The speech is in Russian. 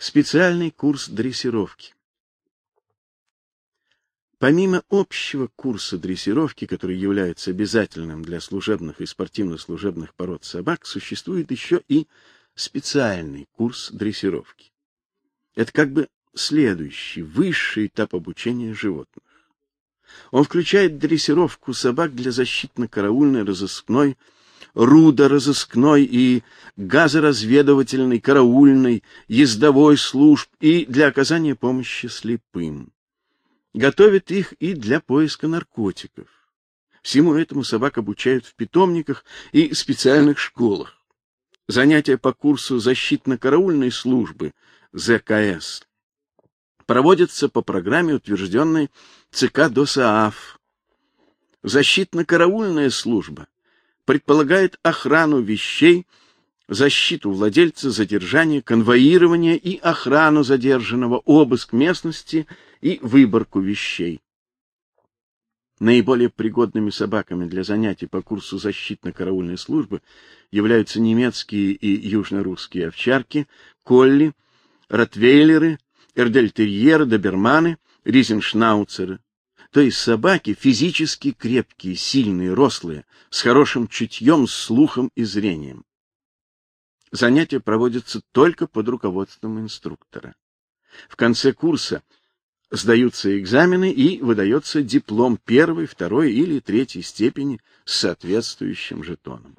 Специальный курс дрессировки. Помимо общего курса дрессировки, который является обязательным для служебных и спортивно-служебных пород собак, существует еще и специальный курс дрессировки. Это как бы следующий, высший этап обучения животных. Он включает дрессировку собак для защитно-караульной, разыскной, рудо-розыскной и газоразведывательной, караульной, ездовой служб и для оказания помощи слепым. Готовит их и для поиска наркотиков. Всему этому собак обучают в питомниках и специальных школах. Занятия по курсу защитно-караульной службы ЗКС проводятся по программе, утвержденной ЦК ДОСААФ. Защитно-караульная служба предполагает охрану вещей, защиту владельца, задержание, конвоирование и охрану задержанного, обыск местности и выборку вещей. Наиболее пригодными собаками для занятий по курсу защитно-караульной службы являются немецкие и южно-русские овчарки, колли, ротвейлеры, эрдельтерьеры, доберманы, ризеншнауцеры то есть собаки физически крепкие, сильные, рослые, с хорошим чутьем, слухом и зрением. Занятия проводятся только под руководством инструктора. В конце курса сдаются экзамены и выдается диплом первой, второй или третьей степени с соответствующим жетоном.